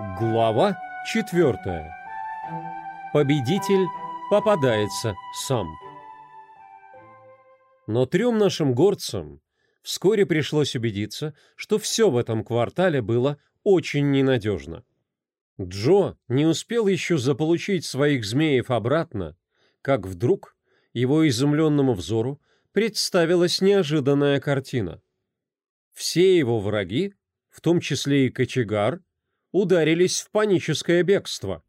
Глава четвертая. Победитель попадается сам. Но трем нашим горцам вскоре пришлось убедиться, что все в этом квартале было очень ненадежно. Джо не успел еще заполучить своих змеев обратно, как вдруг его изумленному взору представилась неожиданная картина. Все его враги, в том числе и кочегар, ударились в паническое бегство.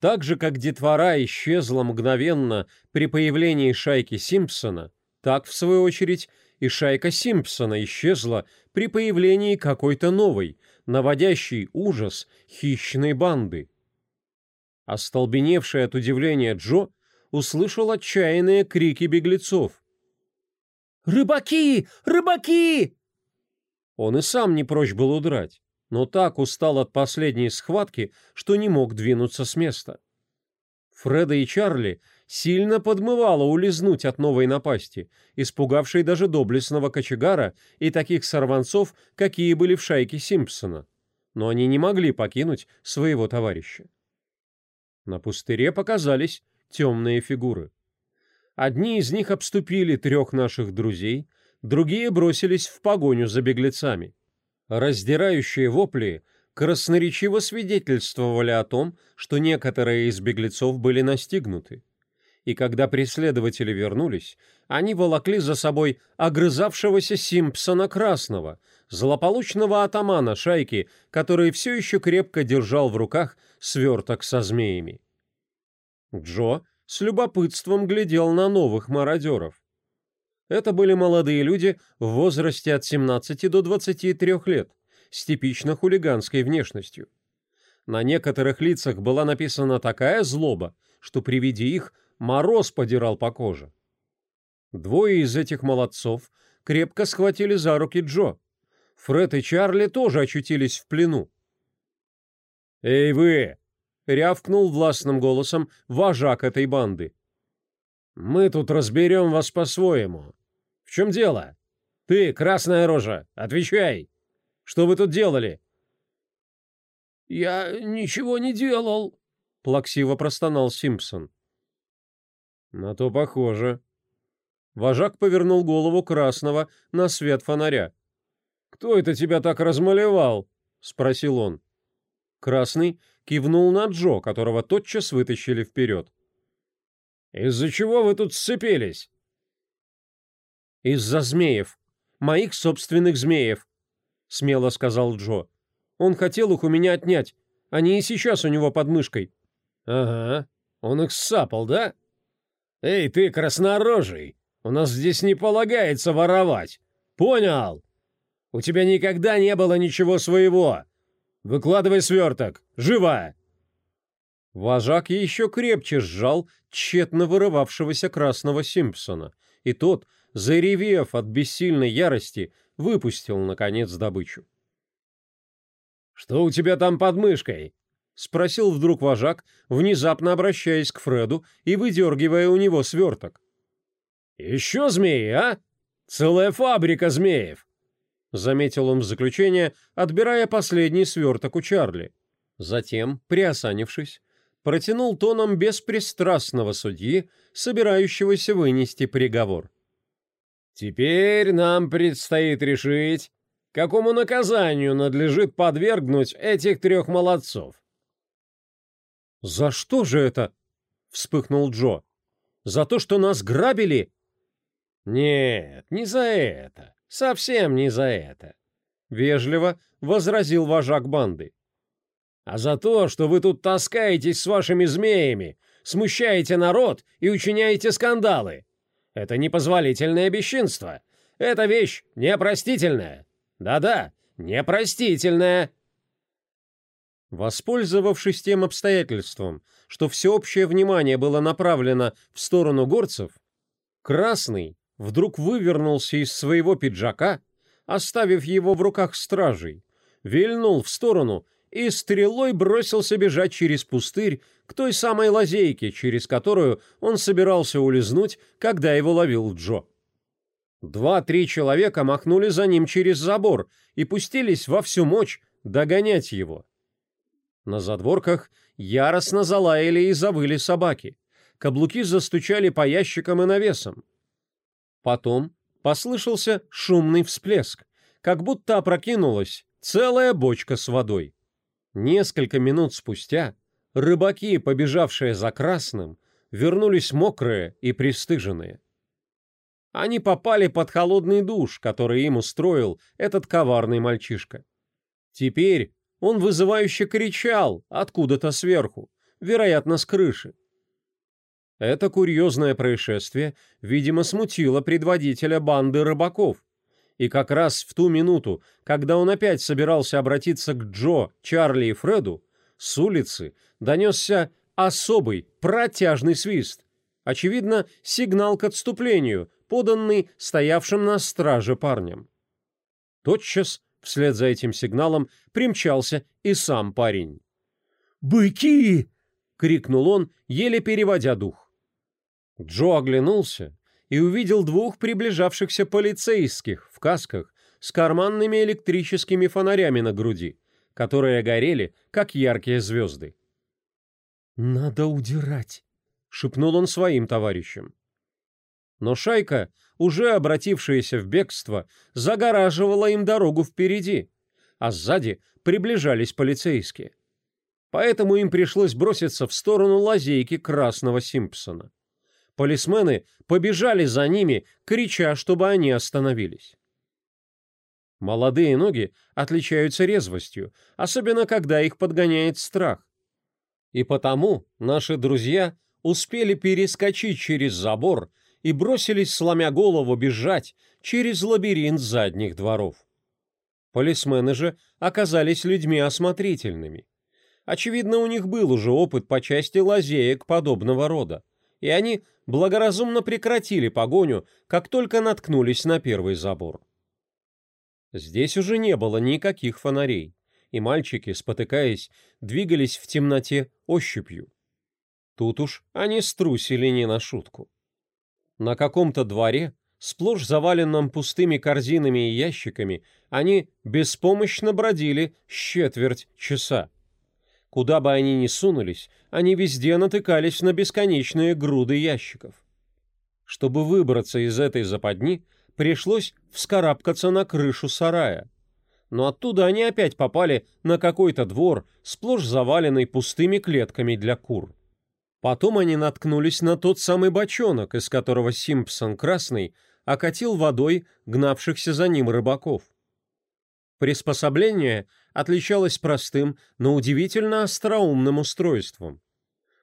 Так же, как детвора исчезла мгновенно при появлении шайки Симпсона, так, в свою очередь, и шайка Симпсона исчезла при появлении какой-то новой, наводящей ужас хищной банды. Остолбеневший от удивления Джо услышал отчаянные крики беглецов. «Рыбаки! Рыбаки!» Он и сам не прочь был удрать но так устал от последней схватки, что не мог двинуться с места. Фреда и Чарли сильно подмывало улизнуть от новой напасти, испугавшей даже доблестного кочегара и таких сорванцов, какие были в шайке Симпсона. Но они не могли покинуть своего товарища. На пустыре показались темные фигуры. Одни из них обступили трех наших друзей, другие бросились в погоню за беглецами. Раздирающие вопли красноречиво свидетельствовали о том, что некоторые из беглецов были настигнуты. И когда преследователи вернулись, они волокли за собой огрызавшегося Симпсона Красного, злополучного атамана шайки, который все еще крепко держал в руках сверток со змеями. Джо с любопытством глядел на новых мародеров. Это были молодые люди в возрасте от 17 до 23 лет, с типично хулиганской внешностью. На некоторых лицах была написана такая злоба, что при виде их мороз подирал по коже. Двое из этих молодцов крепко схватили за руки Джо. Фред и Чарли тоже очутились в плену. «Эй вы!» — рявкнул властным голосом вожак этой банды. «Мы тут разберем вас по-своему чем дело? Ты, красная рожа, отвечай! Что вы тут делали?» «Я ничего не делал», — плаксиво простонал Симпсон. «На то похоже». Вожак повернул голову красного на свет фонаря. «Кто это тебя так размалевал?» — спросил он. Красный кивнул на Джо, которого тотчас вытащили вперед. «Из-за чего вы тут сцепились?» «Из-за змеев. Моих собственных змеев», — смело сказал Джо. «Он хотел их у меня отнять. Они и сейчас у него под мышкой». «Ага, он их сапал, да? Эй, ты, краснорожий, у нас здесь не полагается воровать. Понял? У тебя никогда не было ничего своего. Выкладывай сверток. Живо!» Вожак еще крепче сжал тщетно вырывавшегося красного Симпсона, и тот, заревев от бессильной ярости, выпустил, наконец, добычу. «Что у тебя там под мышкой?» — спросил вдруг вожак, внезапно обращаясь к Фреду и выдергивая у него сверток. «Еще змеи, а? Целая фабрика змеев!» — заметил он в заключение, отбирая последний сверток у Чарли. Затем, приосанившись, протянул тоном беспристрастного судьи, собирающегося вынести приговор. Теперь нам предстоит решить, какому наказанию надлежит подвергнуть этих трех молодцов. «За что же это?» — вспыхнул Джо. «За то, что нас грабили?» «Нет, не за это. Совсем не за это», — вежливо возразил вожак банды. «А за то, что вы тут таскаетесь с вашими змеями, смущаете народ и учиняете скандалы. Это непозволительное бесчинство. Это вещь непростительная. Да-да, непростительная. Воспользовавшись тем обстоятельством, что всеобщее внимание было направлено в сторону горцев, Красный вдруг вывернулся из своего пиджака, оставив его в руках стражей, вильнул в сторону и стрелой бросился бежать через пустырь к той самой лазейке, через которую он собирался улизнуть, когда его ловил Джо. Два-три человека махнули за ним через забор и пустились во всю мощь догонять его. На задворках яростно залаяли и завыли собаки. Каблуки застучали по ящикам и навесам. Потом послышался шумный всплеск, как будто опрокинулась целая бочка с водой. Несколько минут спустя рыбаки, побежавшие за красным, вернулись мокрые и пристыженные. Они попали под холодный душ, который им устроил этот коварный мальчишка. Теперь он вызывающе кричал откуда-то сверху, вероятно, с крыши. Это курьезное происшествие, видимо, смутило предводителя банды рыбаков. И как раз в ту минуту, когда он опять собирался обратиться к Джо, Чарли и Фреду, с улицы донесся особый протяжный свист. Очевидно, сигнал к отступлению, поданный стоявшим на страже парнем. Тотчас, вслед за этим сигналом, примчался и сам парень. «Быки!» — крикнул он, еле переводя дух. Джо оглянулся и увидел двух приближавшихся полицейских в касках с карманными электрическими фонарями на груди, которые горели, как яркие звезды. «Надо удирать», — шепнул он своим товарищам. Но шайка, уже обратившаяся в бегство, загораживала им дорогу впереди, а сзади приближались полицейские. Поэтому им пришлось броситься в сторону лазейки Красного Симпсона. Полисмены побежали за ними, крича, чтобы они остановились. Молодые ноги отличаются резвостью, особенно когда их подгоняет страх. И потому наши друзья успели перескочить через забор и бросились, сломя голову, бежать через лабиринт задних дворов. Полисмены же оказались людьми осмотрительными. Очевидно, у них был уже опыт по части лазеек подобного рода, и они благоразумно прекратили погоню, как только наткнулись на первый забор. Здесь уже не было никаких фонарей, и мальчики, спотыкаясь, двигались в темноте ощупью. Тут уж они струсили не на шутку. На каком-то дворе, сплошь заваленном пустыми корзинами и ящиками, они беспомощно бродили с четверть часа. Куда бы они ни сунулись, они везде натыкались на бесконечные груды ящиков. Чтобы выбраться из этой западни, пришлось вскарабкаться на крышу сарая. Но оттуда они опять попали на какой-то двор, сплошь заваленный пустыми клетками для кур. Потом они наткнулись на тот самый бочонок, из которого Симпсон Красный окатил водой гнавшихся за ним рыбаков. Приспособление отличалось простым, но удивительно остроумным устройством.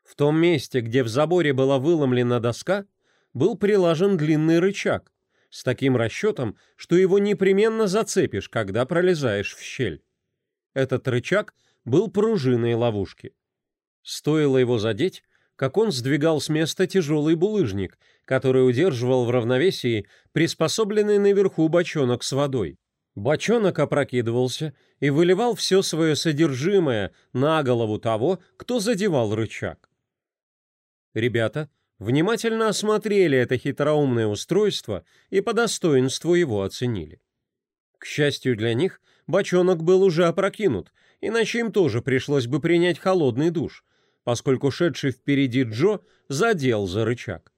В том месте, где в заборе была выломлена доска, был прилажен длинный рычаг, с таким расчетом, что его непременно зацепишь, когда пролезаешь в щель. Этот рычаг был пружиной ловушки. Стоило его задеть, как он сдвигал с места тяжелый булыжник, который удерживал в равновесии приспособленный наверху бочонок с водой. Бочонок опрокидывался и выливал все свое содержимое на голову того, кто задевал рычаг. Ребята внимательно осмотрели это хитроумное устройство и по достоинству его оценили. К счастью для них, бочонок был уже опрокинут, иначе им тоже пришлось бы принять холодный душ, поскольку шедший впереди Джо задел за рычаг.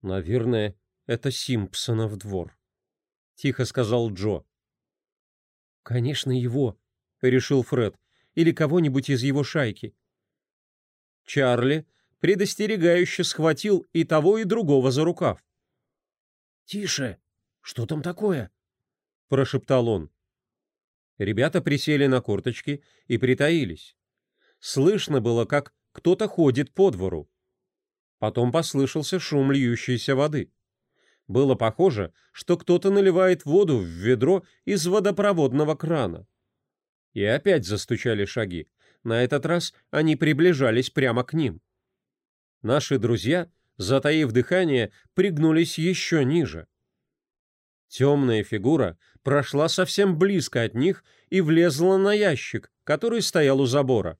«Наверное, это Симпсонов двор», — тихо сказал Джо. «Конечно, его», — решил Фред, — «или кого-нибудь из его шайки». Чарли предостерегающе схватил и того, и другого за рукав. «Тише! Что там такое?» — прошептал он. Ребята присели на корточки и притаились. Слышно было, как кто-то ходит по двору. Потом послышался шум льющейся воды было похоже, что кто-то наливает воду в ведро из водопроводного крана. И опять застучали шаги. На этот раз они приближались прямо к ним. Наши друзья, затаив дыхание, пригнулись еще ниже. Темная фигура прошла совсем близко от них и влезла на ящик, который стоял у забора.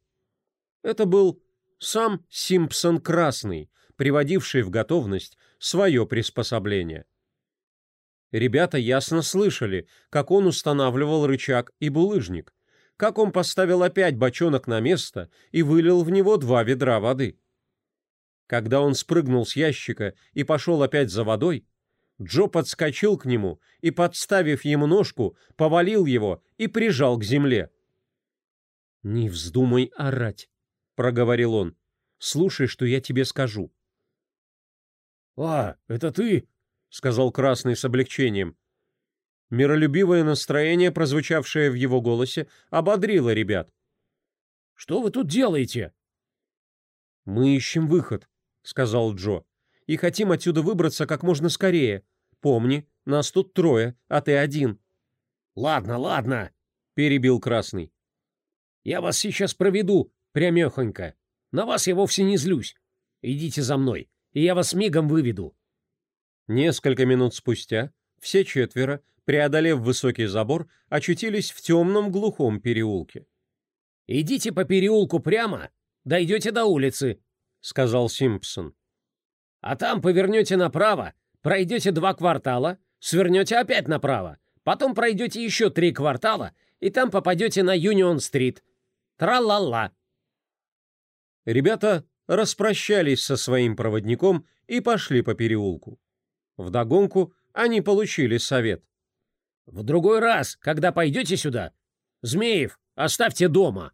Это был сам Симпсон Красный, приводивший в готовность свое приспособление. Ребята ясно слышали, как он устанавливал рычаг и булыжник, как он поставил опять бочонок на место и вылил в него два ведра воды. Когда он спрыгнул с ящика и пошел опять за водой, Джо подскочил к нему и, подставив ему ножку, повалил его и прижал к земле. «Не вздумай орать», — проговорил он. «Слушай, что я тебе скажу». «А, это ты?» — сказал Красный с облегчением. Миролюбивое настроение, прозвучавшее в его голосе, ободрило ребят. «Что вы тут делаете?» «Мы ищем выход», — сказал Джо, — «и хотим отсюда выбраться как можно скорее. Помни, нас тут трое, а ты один». «Ладно, ладно», — перебил Красный. «Я вас сейчас проведу, прямехонько. На вас я вовсе не злюсь. Идите за мной, и я вас мигом выведу». Несколько минут спустя все четверо, преодолев высокий забор, очутились в темном глухом переулке. «Идите по переулку прямо, дойдете до улицы», — сказал Симпсон. «А там повернете направо, пройдете два квартала, свернете опять направо, потом пройдете еще три квартала, и там попадете на Юнион-стрит. Тра-ла-ла!» Ребята распрощались со своим проводником и пошли по переулку. Вдогонку они получили совет. В другой раз, когда пойдете сюда, Змеев оставьте дома.